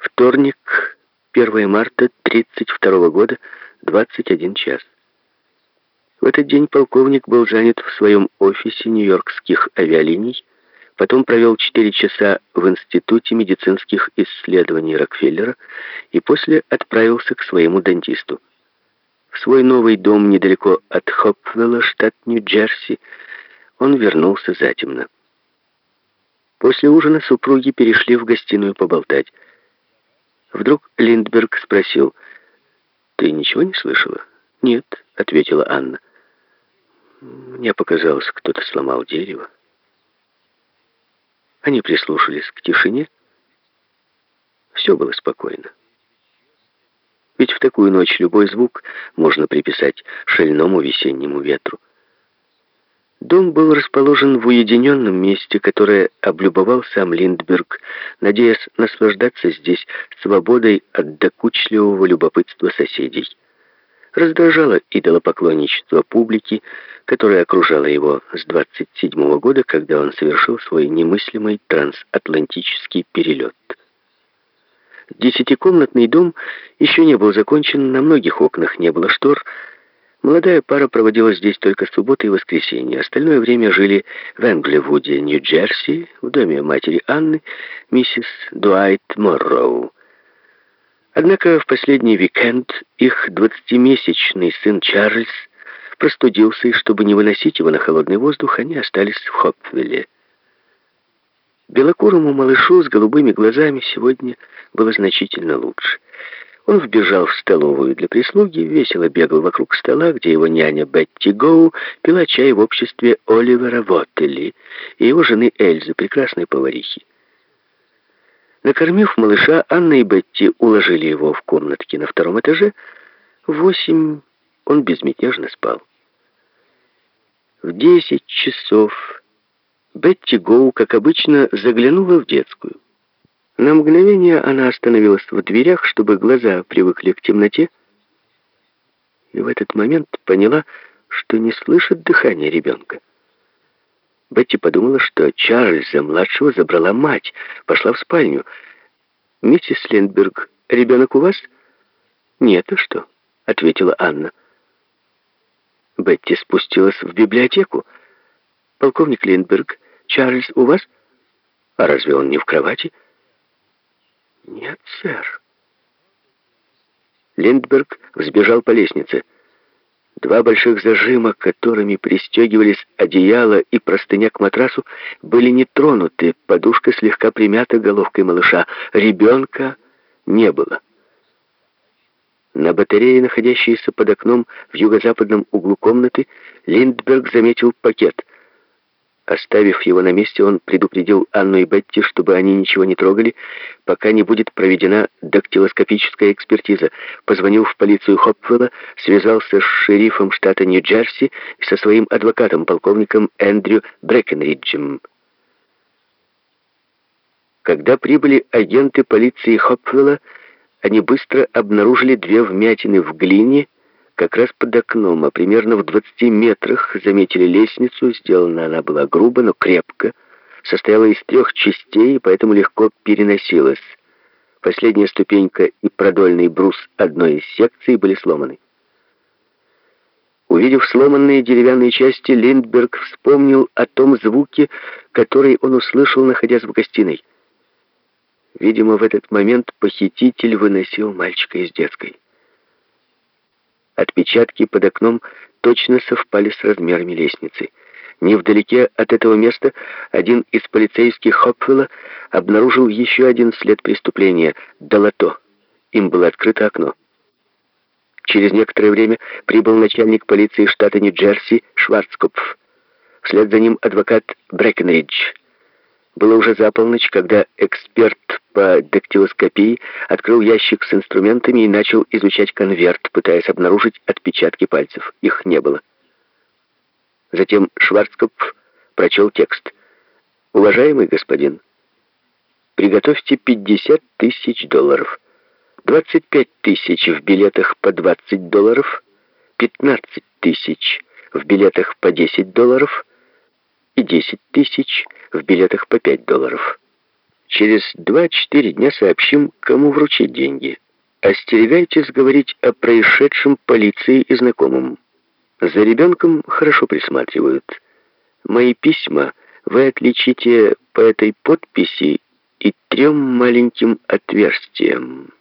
Вторник, 1 марта 32 года, 21 час. В этот день полковник был занят в своем офисе нью-йоркских авиалиний, потом провел 4 часа в Институте медицинских исследований Рокфеллера и после отправился к своему дантисту. В свой новый дом недалеко от Хопвелла, штат Нью-Джерси, он вернулся затемно. После ужина супруги перешли в гостиную поболтать. Вдруг Линдберг спросил, «Ты ничего не слышала?» «Нет», — ответила Анна. «Мне показалось, кто-то сломал дерево». Они прислушались к тишине. Все было спокойно. Ведь в такую ночь любой звук можно приписать шальному весеннему ветру. Дом был расположен в уединенном месте, которое облюбовал сам Линдберг, надеясь наслаждаться здесь свободой от докучливого любопытства соседей. Раздражало идолопоклонничество публики, которая окружала его с 27 -го года, когда он совершил свой немыслимый трансатлантический перелет. Десятикомнатный дом еще не был закончен, на многих окнах не было штор, Молодая пара проводила здесь только субботы и воскресенья. Остальное время жили в Энгливуде, Нью-Джерси, в доме матери Анны, миссис Дуайт Морроу. Однако в последний уикенд их двадцатимесячный сын Чарльз простудился, и чтобы не выносить его на холодный воздух, они остались в Хопвилле. Белокурому малышу с голубыми глазами сегодня было значительно лучше. Он вбежал в столовую для прислуги, весело бегал вокруг стола, где его няня Бетти Гоу пила чай в обществе Оливера Воттели и его жены Эльзы, прекрасной поварихи. Накормив малыша, Анна и Бетти уложили его в комнатке на втором этаже. В восемь он безмятежно спал. В десять часов Бетти Гоу, как обычно, заглянула в детскую. На мгновение она остановилась в дверях, чтобы глаза привыкли к темноте, и в этот момент поняла, что не слышит дыхания ребенка. Бетти подумала, что Чарльза-младшего забрала мать, пошла в спальню. «Миссис Линдберг, ребенок у вас?» «Нет, а что?» — ответила Анна. Бетти спустилась в библиотеку. «Полковник Линдберг, Чарльз у вас? А разве он не в кровати?» «Нет, сэр». Линдберг взбежал по лестнице. Два больших зажима, которыми пристегивались одеяло и простыня к матрасу, были не тронуты, подушка слегка примята головкой малыша. Ребенка не было. На батарее, находящейся под окном в юго-западном углу комнаты, Линдберг заметил пакет. Оставив его на месте, он предупредил Анну и Бетти, чтобы они ничего не трогали, пока не будет проведена дактилоскопическая экспертиза. Позвонил в полицию Хопвелла, связался с шерифом штата Нью-Джерси и со своим адвокатом, полковником Эндрю Брэкенриджем. Когда прибыли агенты полиции Хопвелла, они быстро обнаружили две вмятины в глине, как раз под окном, а примерно в 20 метрах заметили лестницу. Сделана она была грубо, но крепко. Состояла из трех частей, поэтому легко переносилась. Последняя ступенька и продольный брус одной из секций были сломаны. Увидев сломанные деревянные части, Линдберг вспомнил о том звуке, который он услышал, находясь в гостиной. Видимо, в этот момент похититель выносил мальчика из детской. Отпечатки под окном точно совпали с размерами лестницы. Невдалеке от этого места один из полицейских Хопфелла обнаружил еще один след преступления — долото. Им было открыто окно. Через некоторое время прибыл начальник полиции штата Нью-Джерси Шварцкопф. Вслед за ним адвокат Брэкенридж. Было уже за полночь, когда эксперт по дактилоскопии открыл ящик с инструментами и начал изучать конверт, пытаясь обнаружить отпечатки пальцев. Их не было. Затем Шварцкопф прочел текст. «Уважаемый господин, приготовьте 50 тысяч долларов, 25 тысяч в билетах по 20 долларов, 15 тысяч в билетах по 10 долларов и 10 тысяч в билетах по 5 долларов». Через два-четыре дня сообщим, кому вручить деньги. Остерегайтесь говорить о происшедшем полиции и знакомым. За ребенком хорошо присматривают. Мои письма вы отличите по этой подписи и трем маленьким отверстиям».